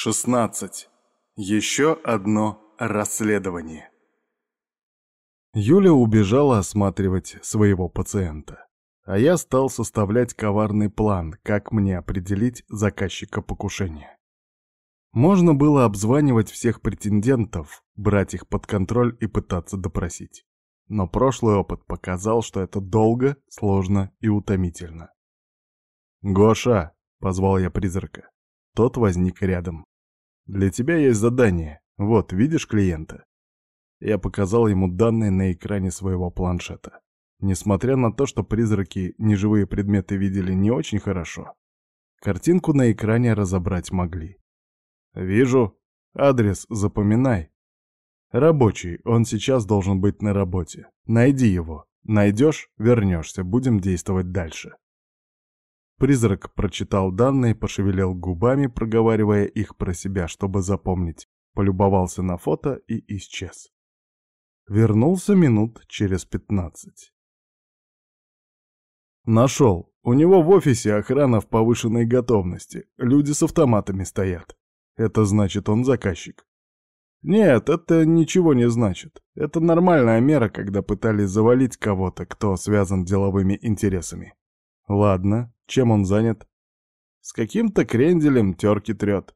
16. Еще одно расследование. Юля убежала осматривать своего пациента, а я стал составлять коварный план, как мне определить заказчика покушения. Можно было обзванивать всех претендентов, брать их под контроль и пытаться допросить. Но прошлый опыт показал, что это долго, сложно и утомительно. «Гоша!» — позвал я призрака. Тот возник рядом. «Для тебя есть задание. Вот, видишь клиента?» Я показал ему данные на экране своего планшета. Несмотря на то, что призраки неживые предметы видели не очень хорошо, картинку на экране разобрать могли. «Вижу. Адрес запоминай. Рабочий, он сейчас должен быть на работе. Найди его. Найдешь — вернешься, будем действовать дальше». Призрак прочитал данные, пошевелил губами, проговаривая их про себя, чтобы запомнить, полюбовался на фото и исчез. Вернулся минут через пятнадцать. Нашел. У него в офисе охрана в повышенной готовности. Люди с автоматами стоят. Это значит, он заказчик. Нет, это ничего не значит. Это нормальная мера, когда пытались завалить кого-то, кто связан деловыми интересами. Ладно, чем он занят? С каким-то кренделем терки трет.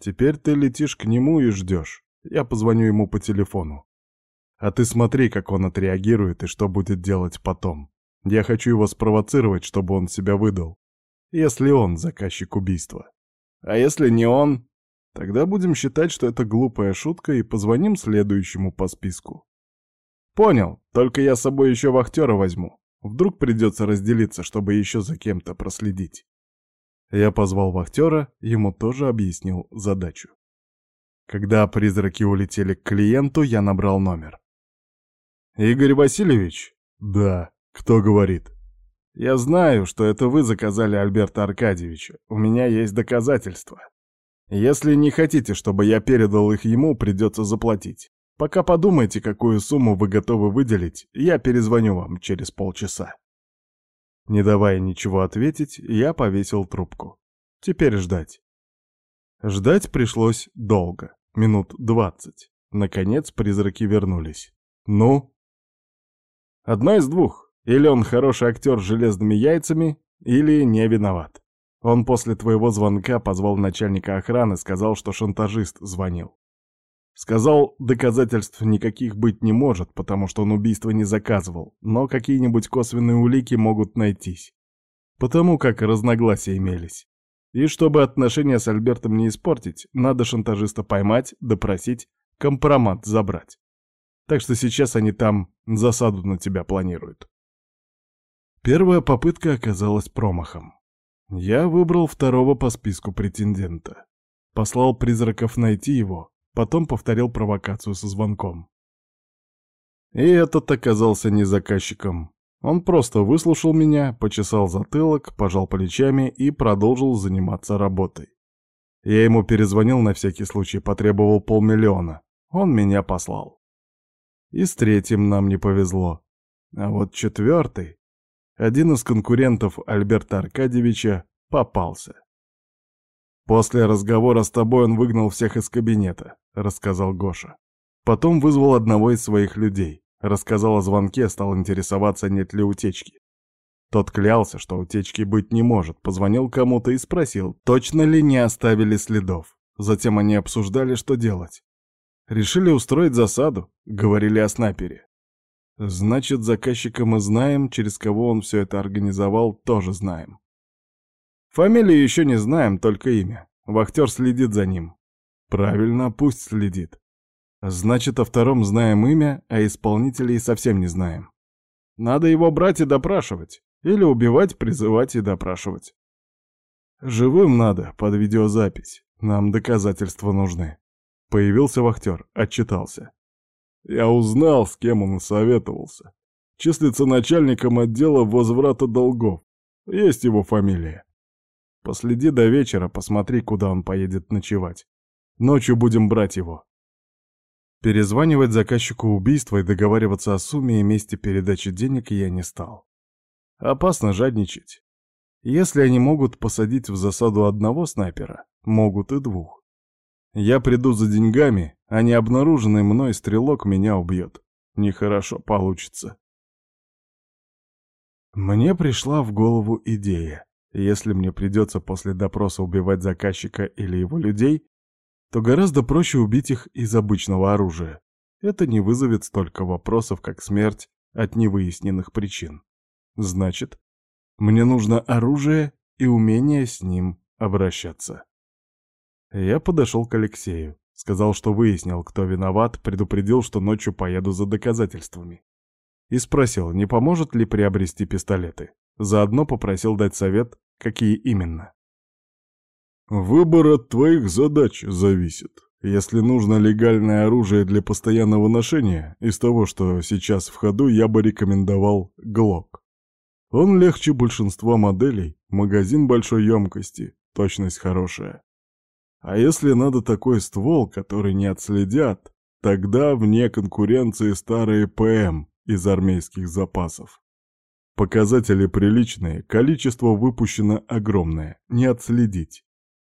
Теперь ты летишь к нему и ждешь. Я позвоню ему по телефону. А ты смотри, как он отреагирует и что будет делать потом. Я хочу его спровоцировать, чтобы он себя выдал. Если он заказчик убийства. А если не он, тогда будем считать, что это глупая шутка и позвоним следующему по списку. Понял, только я с собой еще вахтера возьму. Вдруг придется разделиться, чтобы еще за кем-то проследить. Я позвал вахтера, ему тоже объяснил задачу. Когда призраки улетели к клиенту, я набрал номер. «Игорь Васильевич?» «Да. Кто говорит?» «Я знаю, что это вы заказали Альберта Аркадьевича. У меня есть доказательства. Если не хотите, чтобы я передал их ему, придется заплатить. Пока подумайте, какую сумму вы готовы выделить, я перезвоню вам через полчаса. Не давая ничего ответить, я повесил трубку. Теперь ждать. Ждать пришлось долго, минут двадцать. Наконец призраки вернулись. Ну? Одно из двух. Или он хороший актер с железными яйцами, или не виноват. Он после твоего звонка позвал начальника охраны, сказал, что шантажист звонил. Сказал, доказательств никаких быть не может, потому что он убийство не заказывал, но какие-нибудь косвенные улики могут найтись. Потому как разногласия имелись. И чтобы отношения с Альбертом не испортить, надо шантажиста поймать, допросить, компромат забрать. Так что сейчас они там засаду на тебя планируют. Первая попытка оказалась промахом. Я выбрал второго по списку претендента. Послал призраков найти его, Потом повторил провокацию со звонком. И этот оказался не заказчиком. Он просто выслушал меня, почесал затылок, пожал плечами и продолжил заниматься работой. Я ему перезвонил на всякий случай, потребовал полмиллиона. Он меня послал. И с третьим нам не повезло. А вот четвертый, один из конкурентов Альберта Аркадьевича, попался. После разговора с тобой он выгнал всех из кабинета рассказал Гоша. Потом вызвал одного из своих людей, рассказал о звонке, стал интересоваться, нет ли утечки. Тот клялся, что утечки быть не может, позвонил кому-то и спросил, точно ли не оставили следов. Затем они обсуждали, что делать. Решили устроить засаду, говорили о снайпере. Значит, заказчика мы знаем, через кого он все это организовал, тоже знаем. Фамилию еще не знаем, только имя. Вахтер следит за ним. Правильно, пусть следит. Значит, о втором знаем имя, а исполнителей совсем не знаем. Надо его брать и допрашивать. Или убивать, призывать и допрашивать. Живым надо, под видеозапись. Нам доказательства нужны. Появился вахтер, отчитался. Я узнал, с кем он советовался. Числится начальником отдела возврата долгов. Есть его фамилия. Последи до вечера, посмотри, куда он поедет ночевать. Ночью будем брать его. Перезванивать заказчику убийства и договариваться о сумме и месте передачи денег я не стал. Опасно жадничать. Если они могут посадить в засаду одного снайпера, могут и двух. Я приду за деньгами, а необнаруженный мной стрелок меня убьет. Нехорошо получится. Мне пришла в голову идея. Если мне придется после допроса убивать заказчика или его людей, то гораздо проще убить их из обычного оружия. Это не вызовет столько вопросов, как смерть от невыясненных причин. Значит, мне нужно оружие и умение с ним обращаться. Я подошел к Алексею, сказал, что выяснил, кто виноват, предупредил, что ночью поеду за доказательствами. И спросил, не поможет ли приобрести пистолеты. Заодно попросил дать совет, какие именно. «Выбор от твоих задач зависит. Если нужно легальное оружие для постоянного ношения, из того, что сейчас в ходу, я бы рекомендовал ГЛОК. Он легче большинства моделей, магазин большой емкости, точность хорошая. А если надо такой ствол, который не отследят, тогда вне конкуренции старые ПМ из армейских запасов. Показатели приличные, количество выпущено огромное, не отследить.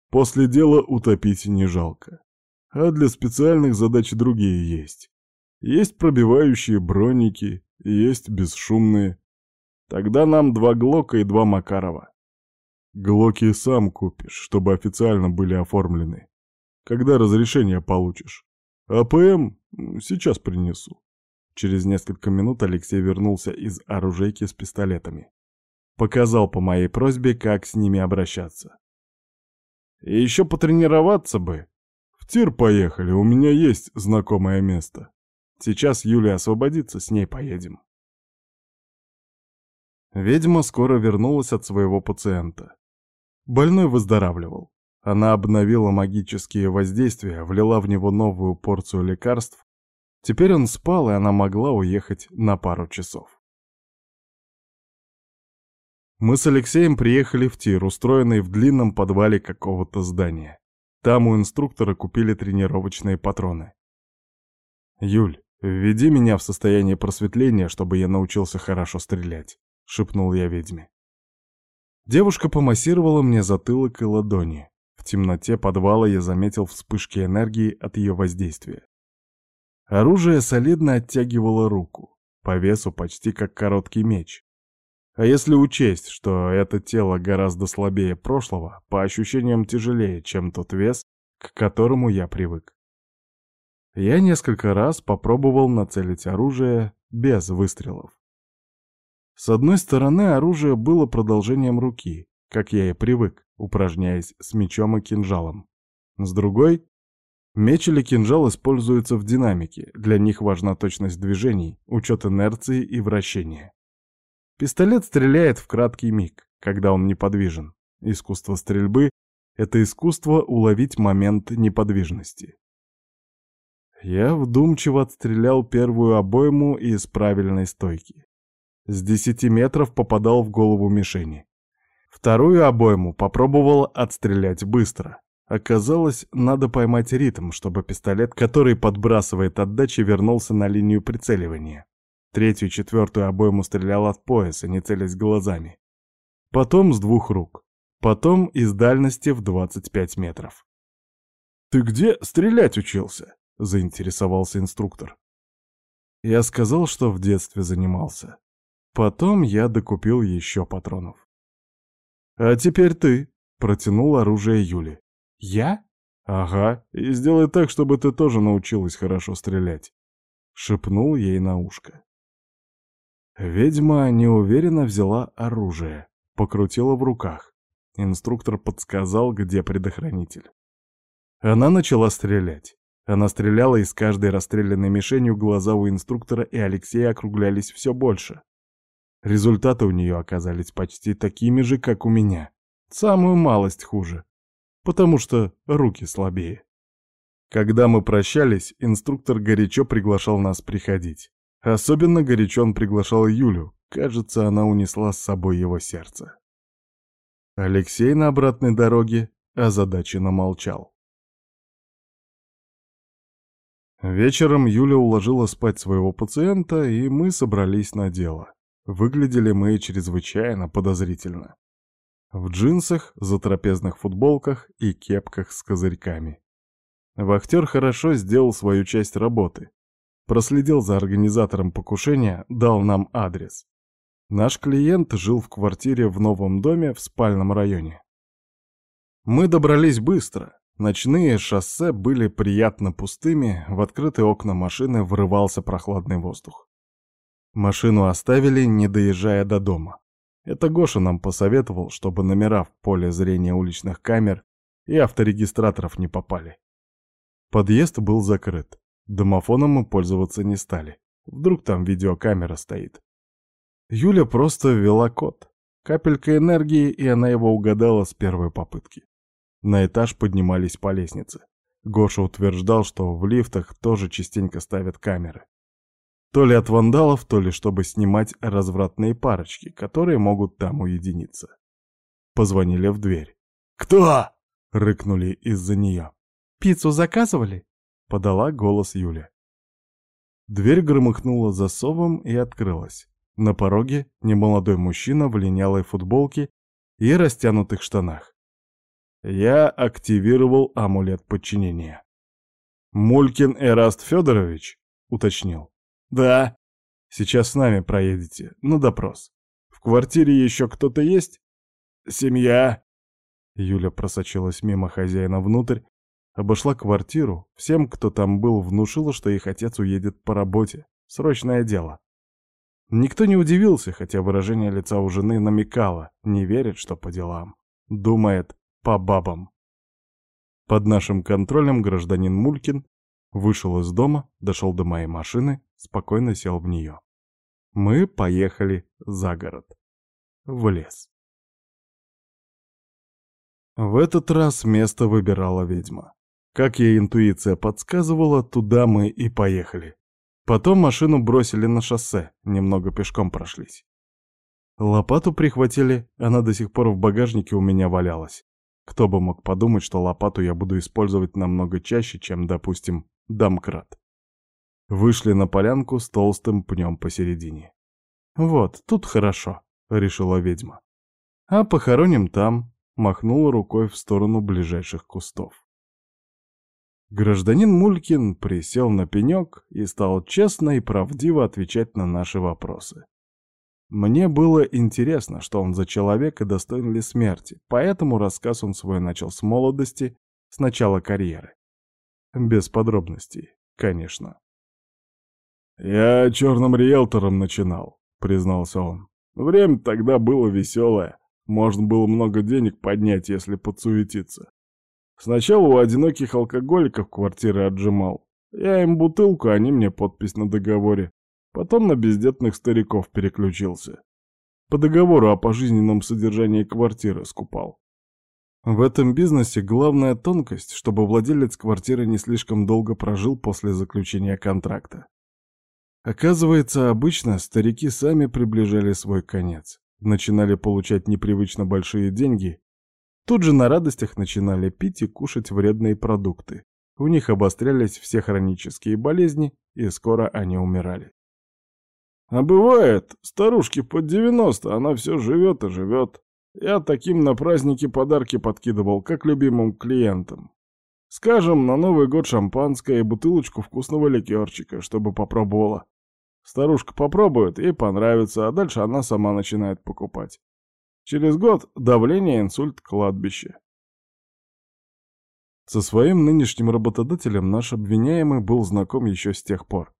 После дела утопить не жалко. А для специальных задач другие есть. Есть пробивающие броники, есть бесшумные, Тогда нам два Глока и два Макарова. Глоки сам купишь, чтобы официально были оформлены. Когда разрешение получишь. А ПМ сейчас принесу. Через несколько минут Алексей вернулся из оружейки с пистолетами. Показал по моей просьбе, как с ними обращаться. И еще потренироваться бы. В тир поехали, у меня есть знакомое место. Сейчас Юля освободится, с ней поедем. Ведьма скоро вернулась от своего пациента. Больной выздоравливал. Она обновила магические воздействия, влила в него новую порцию лекарств. Теперь он спал, и она могла уехать на пару часов. Мы с Алексеем приехали в тир, устроенный в длинном подвале какого-то здания. Там у инструктора купили тренировочные патроны. «Юль, введи меня в состояние просветления, чтобы я научился хорошо стрелять» шепнул я ведьме. Девушка помассировала мне затылок и ладони. В темноте подвала я заметил вспышки энергии от ее воздействия. Оружие солидно оттягивало руку, по весу почти как короткий меч. А если учесть, что это тело гораздо слабее прошлого, по ощущениям тяжелее, чем тот вес, к которому я привык. Я несколько раз попробовал нацелить оружие без выстрелов. С одной стороны, оружие было продолжением руки, как я и привык, упражняясь с мечом и кинжалом. С другой, меч или кинжал используются в динамике, для них важна точность движений, учет инерции и вращения. Пистолет стреляет в краткий миг, когда он неподвижен. Искусство стрельбы — это искусство уловить момент неподвижности. Я вдумчиво отстрелял первую обойму из правильной стойки. С десяти метров попадал в голову мишени. Вторую обойму попробовал отстрелять быстро. Оказалось, надо поймать ритм, чтобы пистолет, который подбрасывает отдачи, вернулся на линию прицеливания. Третью четвертую обойму стрелял от пояса, не целясь глазами. Потом с двух рук. Потом из дальности в 25 метров. «Ты где стрелять учился?» — заинтересовался инструктор. Я сказал, что в детстве занимался. Потом я докупил еще патронов. «А теперь ты», — протянул оружие Юли. «Я?» «Ага, и сделай так, чтобы ты тоже научилась хорошо стрелять», — шепнул ей на ушко. Ведьма неуверенно взяла оружие, покрутила в руках. Инструктор подсказал, где предохранитель. Она начала стрелять. Она стреляла, и с каждой расстрелянной мишенью глаза у инструктора и Алексея округлялись все больше. Результаты у нее оказались почти такими же, как у меня. Самую малость хуже. Потому что руки слабее. Когда мы прощались, инструктор горячо приглашал нас приходить. Особенно горячо он приглашал Юлю. Кажется, она унесла с собой его сердце. Алексей на обратной дороге озадаченно молчал. Вечером Юля уложила спать своего пациента, и мы собрались на дело. Выглядели мы чрезвычайно подозрительно. В джинсах, затрапезных футболках и кепках с козырьками. Вахтер хорошо сделал свою часть работы. Проследил за организатором покушения, дал нам адрес. Наш клиент жил в квартире в новом доме в спальном районе. Мы добрались быстро. Ночные шоссе были приятно пустыми, в открытые окна машины врывался прохладный воздух. Машину оставили, не доезжая до дома. Это Гоша нам посоветовал, чтобы номера в поле зрения уличных камер и авторегистраторов не попали. Подъезд был закрыт. Домофоном мы пользоваться не стали. Вдруг там видеокамера стоит. Юля просто ввела код. Капелька энергии, и она его угадала с первой попытки. На этаж поднимались по лестнице. Гоша утверждал, что в лифтах тоже частенько ставят камеры. То ли от вандалов, то ли чтобы снимать развратные парочки, которые могут там уединиться. Позвонили в дверь. «Кто?» — рыкнули из-за нее. «Пиццу заказывали?» — подала голос Юля. Дверь громыхнула засовом и открылась. На пороге немолодой мужчина в линялой футболке и растянутых штанах. Я активировал амулет подчинения. «Мулькин Эраст Федорович?» — уточнил. «Да. Сейчас с нами проедете, на допрос. В квартире еще кто-то есть?» «Семья». Юля просочилась мимо хозяина внутрь, обошла квартиру, всем, кто там был, внушила, что их отец уедет по работе. Срочное дело. Никто не удивился, хотя выражение лица у жены намекало, не верит, что по делам. Думает, по бабам. Под нашим контролем гражданин Мулькин вышел из дома, дошел до моей машины, спокойно сел в нее. Мы поехали за город. В лес. В этот раз место выбирала ведьма. Как ей интуиция подсказывала, туда мы и поехали. Потом машину бросили на шоссе, немного пешком прошлись. Лопату прихватили, она до сих пор в багажнике у меня валялась. Кто бы мог подумать, что лопату я буду использовать намного чаще, чем, допустим, домкрат. Вышли на полянку с толстым пнем посередине. «Вот, тут хорошо», — решила ведьма. «А похороним там», — махнула рукой в сторону ближайших кустов. Гражданин Мулькин присел на пенек и стал честно и правдиво отвечать на наши вопросы. Мне было интересно, что он за человек и достоин ли смерти, поэтому рассказ он свой начал с молодости, с начала карьеры. Без подробностей, конечно. «Я черным риэлтором начинал», — признался он. «Время тогда было веселое. Можно было много денег поднять, если подсуетиться. Сначала у одиноких алкоголиков квартиры отжимал. Я им бутылку, они мне подпись на договоре. Потом на бездетных стариков переключился. По договору о пожизненном содержании квартиры скупал. В этом бизнесе главная тонкость, чтобы владелец квартиры не слишком долго прожил после заключения контракта. Оказывается, обычно старики сами приближали свой конец, начинали получать непривычно большие деньги Тут же на радостях начинали пить и кушать вредные продукты. У них обострялись все хронические болезни, и скоро они умирали. А бывает, старушке под 90, она все живет и живет. Я таким на праздники подарки подкидывал, как любимым клиентам. Скажем, на Новый год шампанское и бутылочку вкусного ликерчика, чтобы попробовала. Старушка попробует, ей понравится, а дальше она сама начинает покупать. Через год давление, инсульт, кладбище. Со своим нынешним работодателем наш обвиняемый был знаком еще с тех пор.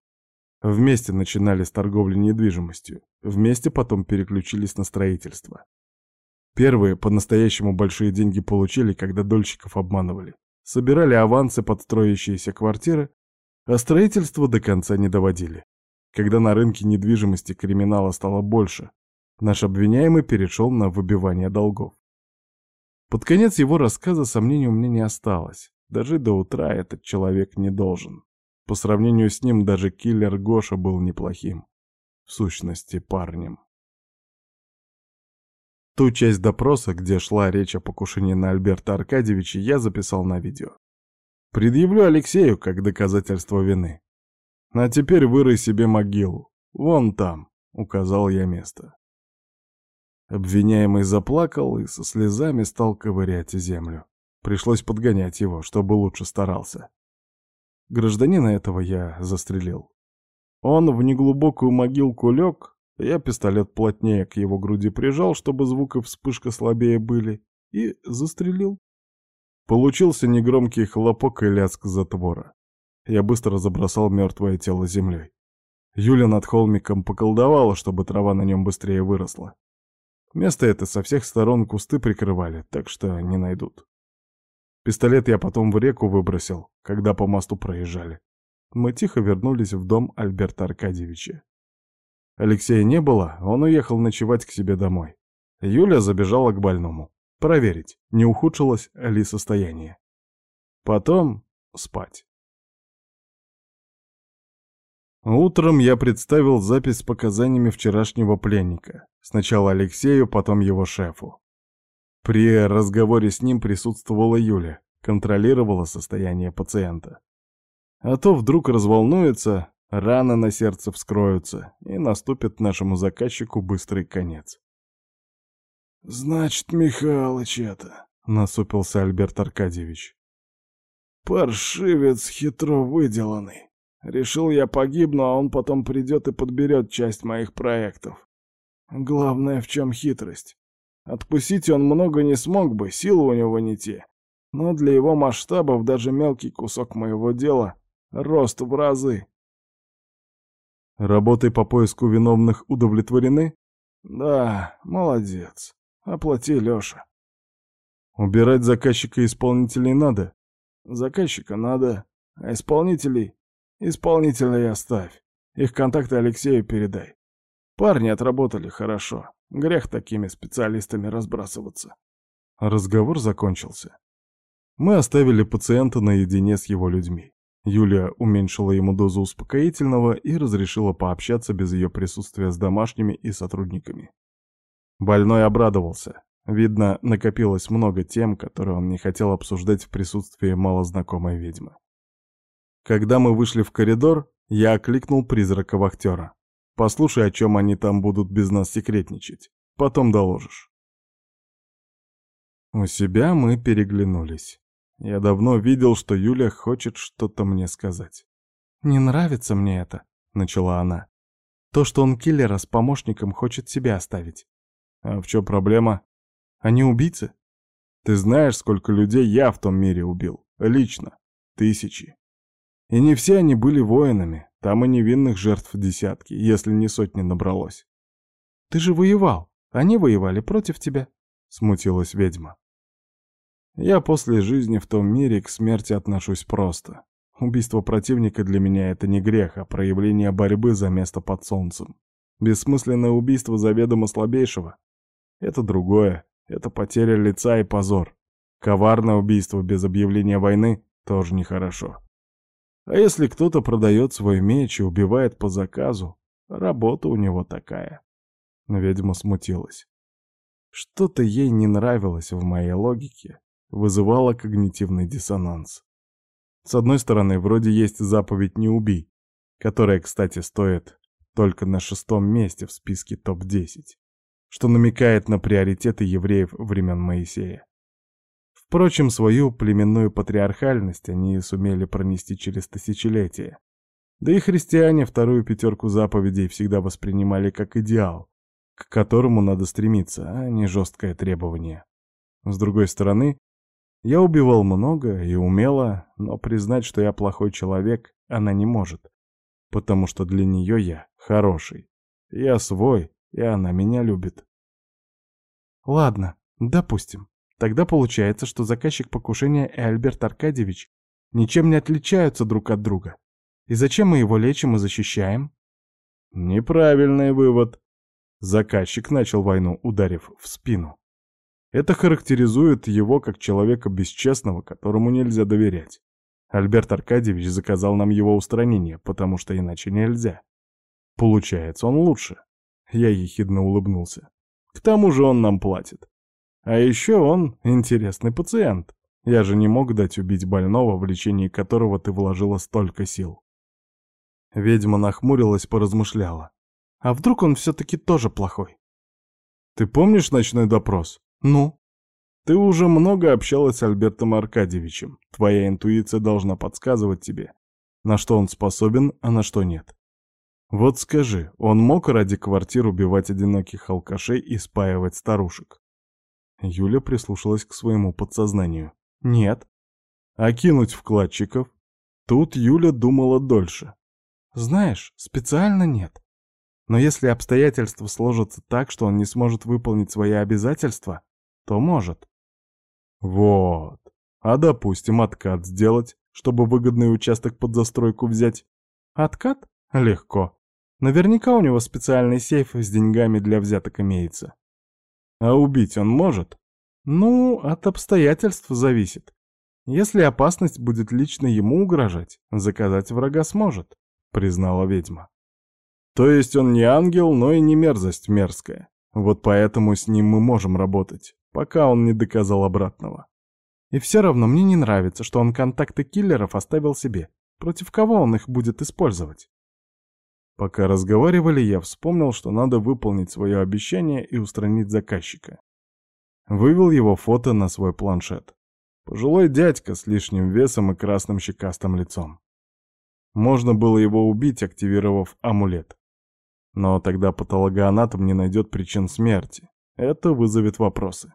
Вместе начинали с торговли недвижимостью, вместе потом переключились на строительство. Первые по-настоящему большие деньги получили, когда дольщиков обманывали. Собирали авансы под строящиеся квартиры, а строительство до конца не доводили. Когда на рынке недвижимости криминала стало больше, Наш обвиняемый перешел на выбивание долгов. Под конец его рассказа сомнений у меня не осталось. Даже до утра этот человек не должен. По сравнению с ним даже киллер Гоша был неплохим. В сущности, парнем. Ту часть допроса, где шла речь о покушении на Альберта Аркадьевича, я записал на видео. Предъявлю Алексею как доказательство вины. А теперь вырой себе могилу. Вон там, указал я место. Обвиняемый заплакал и со слезами стал ковырять землю. Пришлось подгонять его, чтобы лучше старался. Гражданина этого я застрелил. Он в неглубокую могилку лег, я пистолет плотнее к его груди прижал, чтобы звук и вспышка слабее были, и застрелил. Получился негромкий хлопок и лязг затвора. Я быстро забросал мертвое тело землей. Юля над холмиком поколдовала, чтобы трава на нем быстрее выросла. Место это со всех сторон кусты прикрывали, так что не найдут. Пистолет я потом в реку выбросил, когда по мосту проезжали. Мы тихо вернулись в дом Альберта Аркадьевича. Алексея не было, он уехал ночевать к себе домой. Юля забежала к больному. Проверить, не ухудшилось ли состояние. Потом спать. Утром я представил запись с показаниями вчерашнего пленника. Сначала Алексею, потом его шефу. При разговоре с ним присутствовала Юля, контролировала состояние пациента. А то вдруг разволнуется, Раны на сердце вскроются, и наступит нашему заказчику быстрый конец. «Значит, Михалыч это», — насупился Альберт Аркадьевич. «Паршивец хитро выделанный. Решил я погибну, а он потом придет и подберет часть моих проектов. Главное, в чем хитрость. Откусить он много не смог бы, силы у него не те. Но для его масштабов даже мелкий кусок моего дела — рост в разы. Работы по поиску виновных удовлетворены? Да, молодец. Оплати, Лёша. Убирать заказчика и исполнителей надо? Заказчика надо, а исполнителей... Исполнителей оставь. Их контакты Алексею передай. Парни отработали хорошо. Грех такими специалистами разбрасываться. Разговор закончился. Мы оставили пациента наедине с его людьми. Юлия уменьшила ему дозу успокоительного и разрешила пообщаться без ее присутствия с домашними и сотрудниками. Больной обрадовался. Видно, накопилось много тем, которые он не хотел обсуждать в присутствии малознакомой ведьмы. Когда мы вышли в коридор, я окликнул призрака вахтера. «Послушай, о чем они там будут без нас секретничать. Потом доложишь». У себя мы переглянулись. Я давно видел, что Юля хочет что-то мне сказать. «Не нравится мне это», — начала она. «То, что он киллера с помощником хочет себя оставить». «А в чем проблема?» «Они убийцы?» «Ты знаешь, сколько людей я в том мире убил? Лично. Тысячи. И не все они были воинами, там и невинных жертв десятки, если не сотни набралось». «Ты же воевал. Они воевали против тебя», — смутилась ведьма. Я после жизни в том мире к смерти отношусь просто. Убийство противника для меня это не грех, а проявление борьбы за место под солнцем. Бессмысленное убийство заведомо слабейшего — это другое, это потеря лица и позор. Коварное убийство без объявления войны тоже нехорошо. А если кто-то продает свой меч и убивает по заказу, работа у него такая. Ведьма смутилась. Что-то ей не нравилось в моей логике, вызывало когнитивный диссонанс. С одной стороны, вроде есть заповедь «не убий», которая, кстати, стоит только на шестом месте в списке топ-10, что намекает на приоритеты евреев времен Моисея. Впрочем, свою племенную патриархальность они сумели пронести через тысячелетия. Да и христиане вторую пятерку заповедей всегда воспринимали как идеал, к которому надо стремиться, а не жесткое требование. С другой стороны, я убивал много и умело, но признать, что я плохой человек, она не может, потому что для нее я хороший. Я свой, и она меня любит. Ладно, допустим. Тогда получается, что заказчик покушения и Альберт Аркадьевич ничем не отличаются друг от друга. И зачем мы его лечим и защищаем? Неправильный вывод. Заказчик начал войну, ударив в спину. Это характеризует его как человека бесчестного, которому нельзя доверять. Альберт Аркадьевич заказал нам его устранение, потому что иначе нельзя. Получается, он лучше. Я ехидно улыбнулся. К тому же он нам платит. А еще он интересный пациент. Я же не мог дать убить больного, в лечении которого ты вложила столько сил. Ведьма нахмурилась, поразмышляла. А вдруг он все-таки тоже плохой? Ты помнишь ночной допрос? Ну? Ты уже много общалась с Альбертом Аркадьевичем. Твоя интуиция должна подсказывать тебе, на что он способен, а на что нет. Вот скажи, он мог ради квартир убивать одиноких алкашей и спаивать старушек? Юля прислушалась к своему подсознанию. Нет. А кинуть вкладчиков? Тут Юля думала дольше. Знаешь, специально нет. Но если обстоятельства сложатся так, что он не сможет выполнить свои обязательства, то может. Вот. А допустим, откат сделать, чтобы выгодный участок под застройку взять? Откат? Легко. Наверняка у него специальный сейф с деньгами для взяток имеется. А убить он может? Ну, от обстоятельств зависит. Если опасность будет лично ему угрожать, заказать врага сможет, признала ведьма. То есть он не ангел, но и не мерзость мерзкая. Вот поэтому с ним мы можем работать, пока он не доказал обратного. И все равно мне не нравится, что он контакты киллеров оставил себе. Против кого он их будет использовать? Пока разговаривали, я вспомнил, что надо выполнить свое обещание и устранить заказчика. Вывел его фото на свой планшет. Пожилой дядька с лишним весом и красным щекастым лицом. Можно было его убить, активировав амулет. Но тогда патологоанатом не найдет причин смерти. Это вызовет вопросы.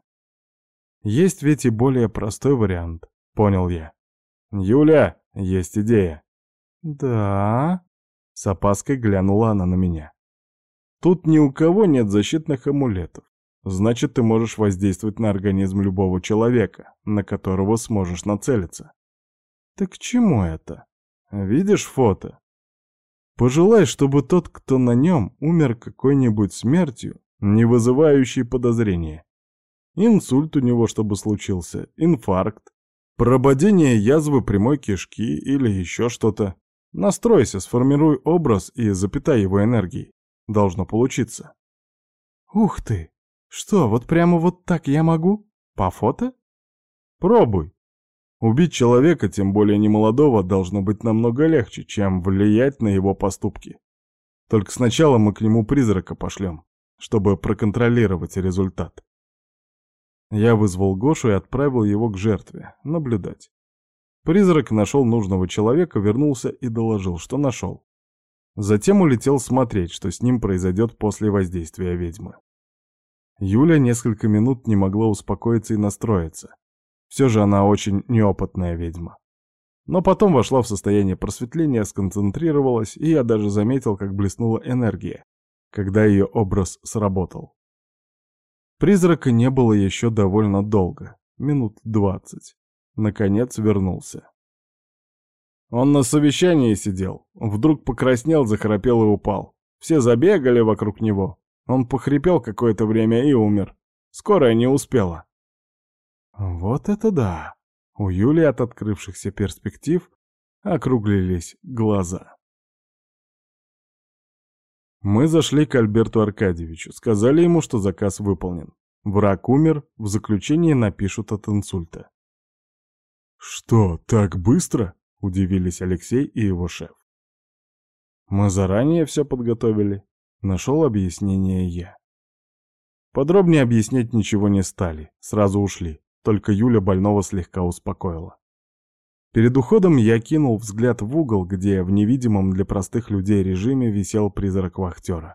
Есть ведь и более простой вариант, понял я. «Юля, есть идея». «Да?» С опаской глянула она на меня. Тут ни у кого нет защитных амулетов. Значит, ты можешь воздействовать на организм любого человека, на которого сможешь нацелиться. Ты к чему это? Видишь фото? Пожелай, чтобы тот, кто на нем, умер какой-нибудь смертью, не вызывающей подозрения. Инсульт у него чтобы случился, инфаркт, прободение язвы прямой кишки или еще что-то. Настройся, сформируй образ и запитай его энергией. Должно получиться. Ух ты! Что, вот прямо вот так я могу? По фото? Пробуй. Убить человека, тем более немолодого, должно быть намного легче, чем влиять на его поступки. Только сначала мы к нему призрака пошлем, чтобы проконтролировать результат. Я вызвал Гошу и отправил его к жертве, наблюдать. Призрак нашел нужного человека, вернулся и доложил, что нашел. Затем улетел смотреть, что с ним произойдет после воздействия ведьмы. Юля несколько минут не могла успокоиться и настроиться. Все же она очень неопытная ведьма. Но потом вошла в состояние просветления, сконцентрировалась, и я даже заметил, как блеснула энергия, когда ее образ сработал. Призрака не было еще довольно долго, минут двадцать. Наконец вернулся. Он на совещании сидел. Вдруг покраснел, захрапел и упал. Все забегали вокруг него. Он похрипел какое-то время и умер. Скорая не успела. Вот это да! У Юли от открывшихся перспектив округлились глаза. Мы зашли к Альберту Аркадьевичу, сказали ему, что заказ выполнен. Враг умер, в заключении напишут от инсульта. «Что, так быстро?» — удивились Алексей и его шеф. «Мы заранее все подготовили», — нашел объяснение я. Подробнее объяснять ничего не стали, сразу ушли, только Юля больного слегка успокоила. Перед уходом я кинул взгляд в угол, где в невидимом для простых людей режиме висел призрак вахтера.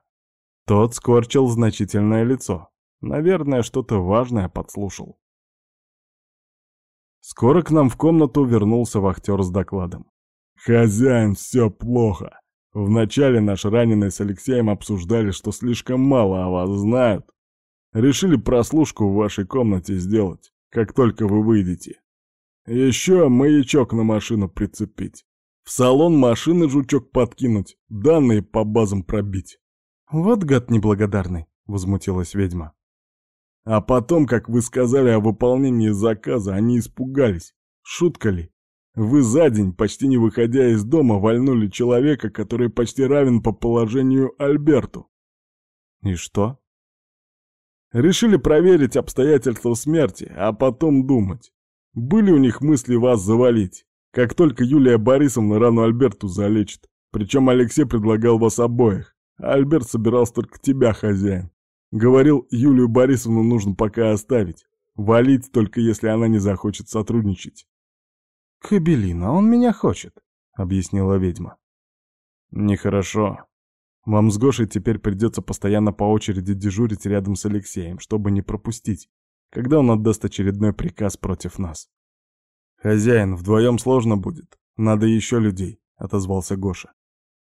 Тот скорчил значительное лицо. Наверное, что-то важное подслушал. Скоро к нам в комнату вернулся вахтер с докладом. «Хозяин, все плохо. Вначале наш раненый с Алексеем обсуждали, что слишком мало о вас знают. Решили прослушку в вашей комнате сделать, как только вы выйдете. Еще маячок на машину прицепить. В салон машины жучок подкинуть, данные по базам пробить». «Вот гад неблагодарный», — возмутилась ведьма. А потом, как вы сказали о выполнении заказа, они испугались. Шутка ли? Вы за день, почти не выходя из дома, вальнули человека, который почти равен по положению Альберту. И что? Решили проверить обстоятельства смерти, а потом думать. Были у них мысли вас завалить, как только Юлия Борисовна рану Альберту залечит. Причем Алексей предлагал вас обоих, а Альберт собирался только тебя, хозяин. Говорил, Юлию Борисовну нужно пока оставить. Валить только если она не захочет сотрудничать. Кабелина, он меня хочет. объяснила ведьма. Нехорошо. Вам с Гошей теперь придется постоянно по очереди дежурить рядом с Алексеем, чтобы не пропустить, когда он отдаст очередной приказ против нас. «Хозяин, вдвоем сложно будет. Надо еще людей», — отозвался Гоша.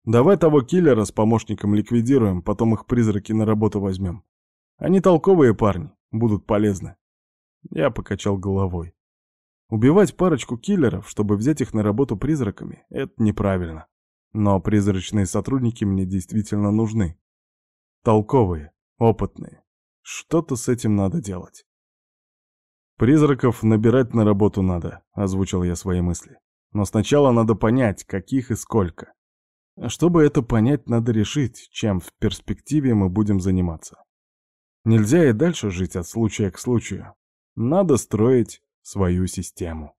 «Давай того киллера с помощником ликвидируем, потом их призраки на работу возьмем. Они толковые парни, будут полезны». Я покачал головой. Убивать парочку киллеров, чтобы взять их на работу призраками, это неправильно. Но призрачные сотрудники мне действительно нужны. Толковые, опытные. Что-то с этим надо делать. «Призраков набирать на работу надо», — озвучил я свои мысли. «Но сначала надо понять, каких и сколько. Чтобы это понять, надо решить, чем в перспективе мы будем заниматься. Нельзя и дальше жить от случая к случаю. Надо строить свою систему.